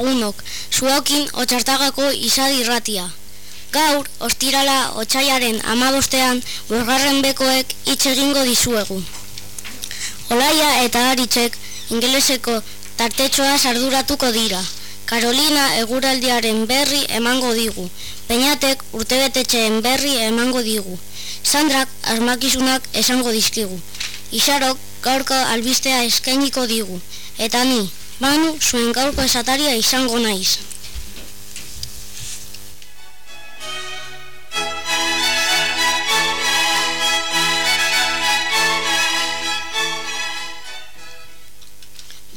lagunok, zuokin otxartagako izadi irratia. Gaur, ostirala otxaiaren amabostean, borgarren bekoek hitz egingo dizuegu. Olaia eta Aritzek ingeleseko tartetxoa sarduratuko dira. Carolina eguraldiaren berri emango digu. Peñatek urtebetetxeen berri emango digu. Sandrak armakizunak esango dizkigu. Isarok gaurko albistea eskainiko digu. Eta ni, banu zuen gaurko esataria izango naiz.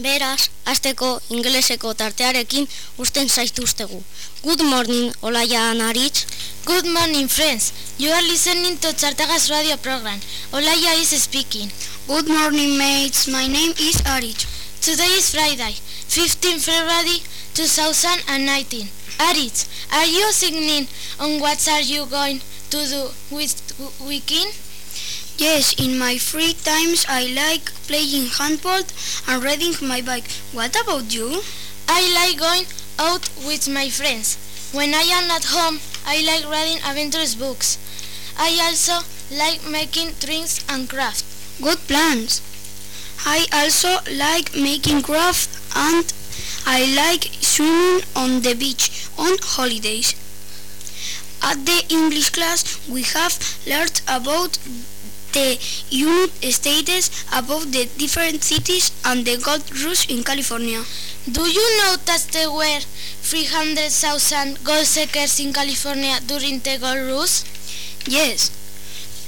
Beraz, azteko ingeleseko tartearekin usten zaituztegu. Good morning, Olaia Anaritz. Good morning, friends. You are listening to Chartagas radio program. Olaya is speaking. Good morning, mates. My name is Arich. Today is Friday, 15 February 2019. Arich, are you singing on what are you going to do with weekend? Yes, in my free times I like playing handball and riding my bike. What about you? I like going out with my friends. When I am at home, I like reading adventurous books. I also like making drinks and crafts. Good plans. I also like making craft and I like swimming on the beach on holidays. At the English class, we have learned about the United States, about the different cities and the gold rush in California. Do you know that there were 300,000 gold seekers in California during the gold rush? Yes,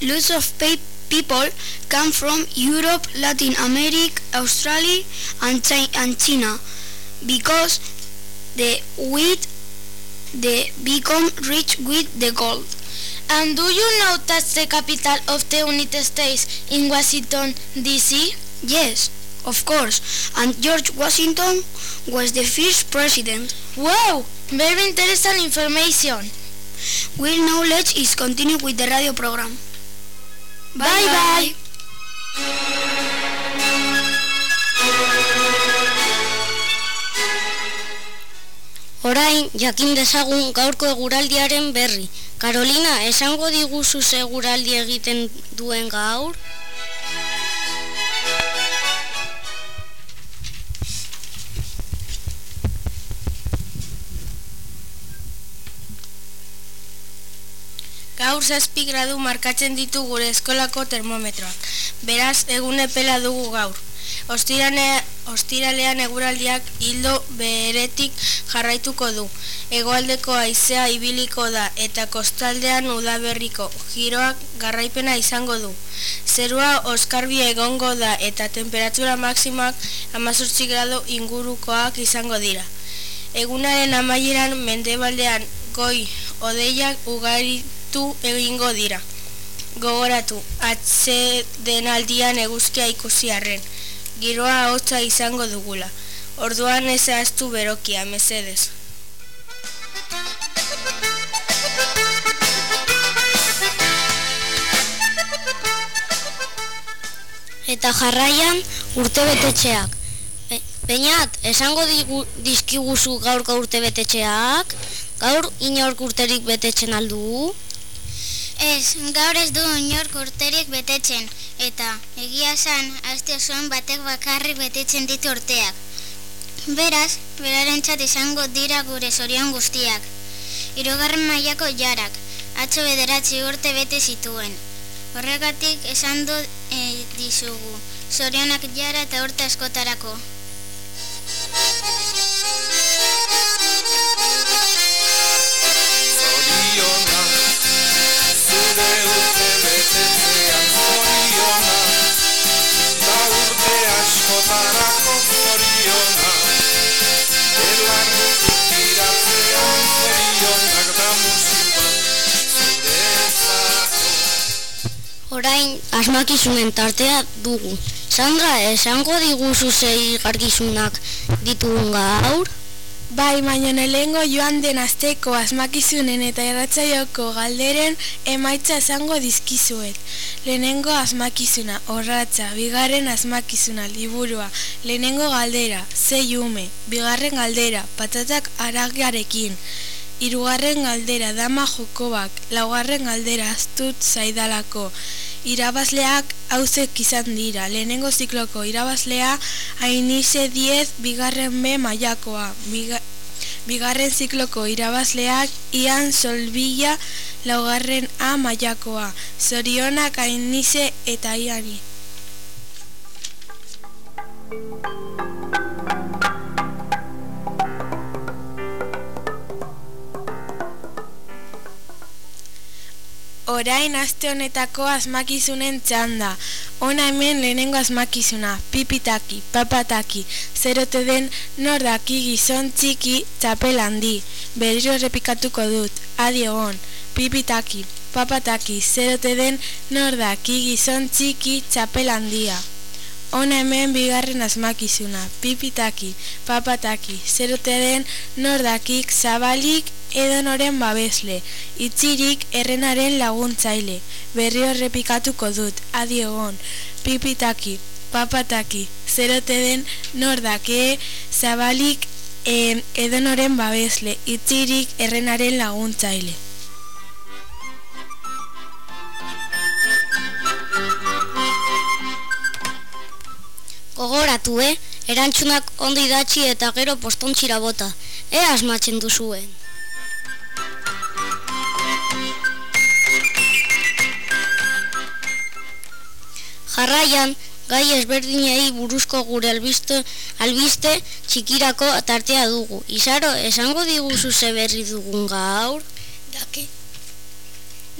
lots of pe people come from Europe, Latin America, Australia and, Chi and China because the wheat they become rich with the gold. And do you know that the capital of the United States in Washington, D.C.? Yes, of course. And George Washington was the first president. Wow, very interesting information. Well, now let's continue with the radio program. Bye bye. Orain, jakin dezagun gaurko eguraldiaren berri. Carolina, esango diguzu seguraldi egiten duen gaur? Gaur zazpi gradu markatzen ditu gure eskolako termometroak. Beraz, egun epela dugu gaur. Ostirane, ostiralean eguraldiak hildo beretik jarraituko du. Egoaldeko haizea ibiliko da eta kostaldean udaberriko giroak garraipena izango du. Zerua oskarbi egongo da eta temperatura maksimak amazurtzi grado ingurukoak izango dira. Egunaren amaieran mendebaldean goi odeiak ugaritu egingo dira. Gogoratu, atze denaldian eguzkia ikusi arren giroa hotza izango dugula. Orduan ez ahaztu berokia, mesedez. Eta jarraian urtebetetxeak. Be Beñat, esango digu, dizkiguzu gaurko urtebetetxeak? Gaur inork urterik betetzen aldu? Ez, gaur ez du inork urterik betetzen, eta egia esan, aste osoan batek bakarrik betetzen ditu urteak. Beraz, berarentzat izango dira gure zorion guztiak. Hirugarren mailako jarak, atzo bederatzi urte bete zituen. Horregatik esan du e, dizugu, zorionak jara eta urte askotarako. Orain, asmakizunen tartea dugu. Sandra, esango diguzu zei garkizunak ditugun gaur? Bai, baino lehengo joan den asteko asmakizunen eta erratzaioko galderen emaitza esango dizkizuet. Lehenengo asmakizuna, horratza, bigarren asmakizuna, liburua, lehenengo galdera, zei ume, bigarren galdera, patatak aragiarekin, hirugarren galdera, dama jokobak, laugarren galdera, astut zaidalako, irabazleak hauzek izan dira. Lehenengo zikloko irabazlea hainize diez bigarren be maiakoa. bigarren zikloko irabazleak ian solbila laugarren a maiakoa. Zorionak hainize eta iani. Orain aste honetako asmakizunen txanda. Ona hemen lehenengo asmakizuna. Pipitaki, papataki, zerote den nordaki gizon txiki txapel handi. Berriro repikatuko dut. Adio on. Pipitaki, papataki, zerote den nordaki gizon txiki txapel handia. Ona hemen bigarren asmakizuna. Pipitaki, papataki, zerote den nordakik zabalik edonoren babesle, itzirik errenaren laguntzaile, berri horrepikatuko dut, adiegon, pipitaki, papataki, zerote den nordake, zabalik e, edonoren babesle, itzirik errenaren laguntzaile. Gogoratu, eh? Erantzunak ondo idatzi eta gero postontxira bota. E asmatzen duzuen. Jarraian, gai ezberdinei buruzko gure albiste, albiste txikirako tartea dugu. Izaro, esango diguzu ze berri dugun gaur? Daki,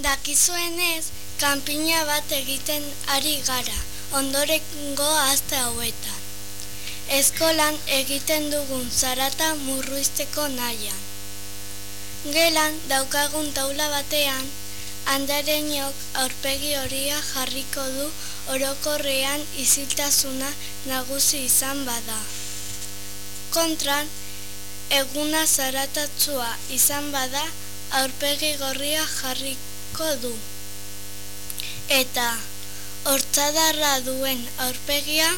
dakizuenez, kanpina bat egiten ari gara, ondorengo azte hauetan. Eskolan egiten dugun zarata murruizteko nahian. Gelan daukagun taula batean, handarenok aurpegi horia jarriko du orokorrean iziltasuna nagusi izan bada. Kontran, eguna zaratatzua izan bada aurpegi gorria jarriko du. Eta hortzadarra duen aurpegia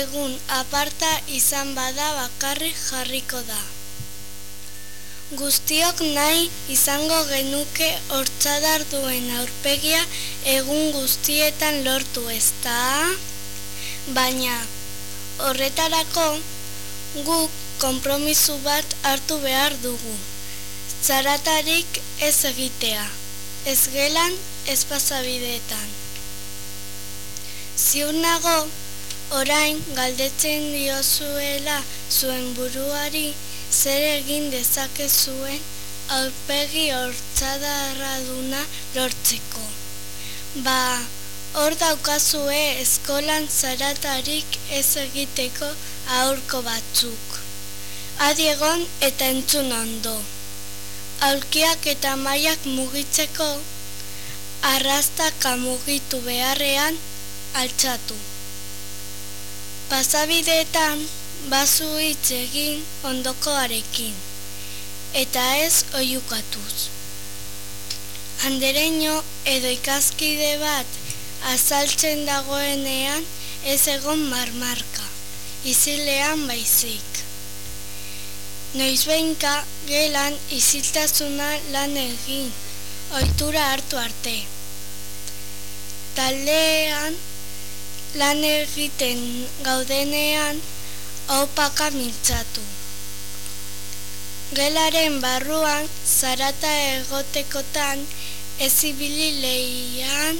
egun aparta izan bada bakarri jarriko da. Guztiok nahi izango genuke hortzadar duen aurpegia egun guztietan lortu ezta? Baina horretarako guk konpromisu bat hartu behar dugu. Zaratarik ez egitea, ez gelan ez pasabideetan. Ziur nago, orain galdetzen diozuela zuen buruari, zer egin dezakezuen aurpegi hortzadarra duna lortzeko. Ba, hor daukazue eskolan zaratarik ez egiteko aurko batzuk. Adiegon eta entzun ondo. Aulkiak eta maiak mugitzeko, arrastaka mugitu beharrean altxatu. Pasabideetan, bazu hitz egin ondokoarekin, eta ez oiukatuz. Andereño edo ikaskide bat azaltzen dagoenean ez egon marmarka, izilean baizik. Noizbenka gelan iziltasuna lan egin, ohitura hartu arte. Taldean lan egiten gaudenean, opaka mintzatu. Gelaren barruan zarata egotekotan ezibili lehian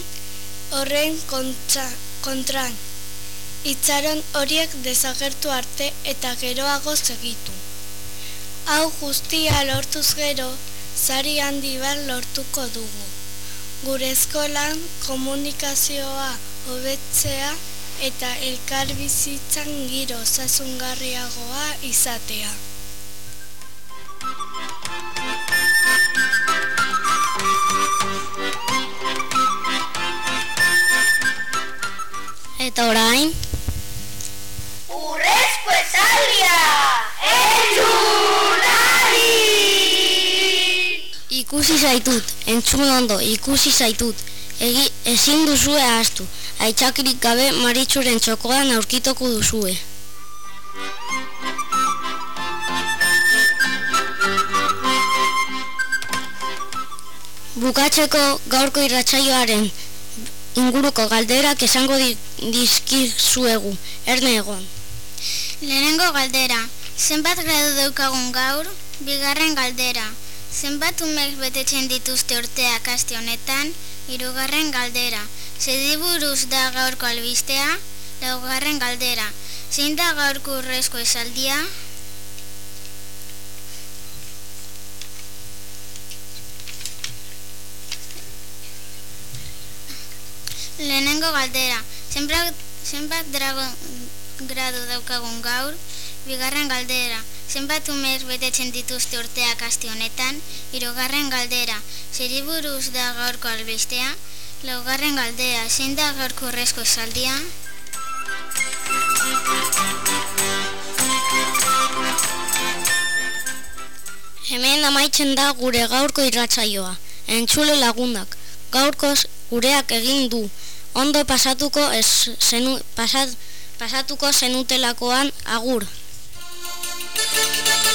horren kontran. Itzaron horiek desagertu arte eta geroago segitu. Hau guztia lortuz gero, zari handi bat lortuko dugu. Gure eskolan komunikazioa hobetzea eta elkarbizitzan giro osasungarriagoa izatea. Eta orain? Urrezko esaldia! Entzunari! Ikusi zaitut, entzun ondo, ikusi zaitut, Egi, ezin duzue ahaztu aitzakirik gabe maritxuren txokoan aurkitoko duzue. Bukatzeko gaurko irratsaioaren inguruko galderak esango di, dizkizuegu, erne egon. Lehenengo galdera, zenbat gradu daukagun gaur? Bigarren galdera, zenbat umek betetzen dituzte urteak aste honetan? Hirugarren galdera, zediburuz da gaurko albistea? Laugarren galdera, zein da gaurko urrezko esaldia? Lehenengo galdera, zenbat, zenbat drago, gradu daukagun gaur? Bigarren galdera, zenbat umer betetzen dituzte urteak aste honetan? Hirugarren galdera, zeri buruz da gaurko albistea? Laugarren galdera, zein da gaurko urrezko esaldia? Hemen amaitzen da gure gaurko irratsaioa. Entzule lagunak, gaurkoz gureak egin du. Ondo pasatuko ez zenu, pasat, pasatuko zenutelakoan agur.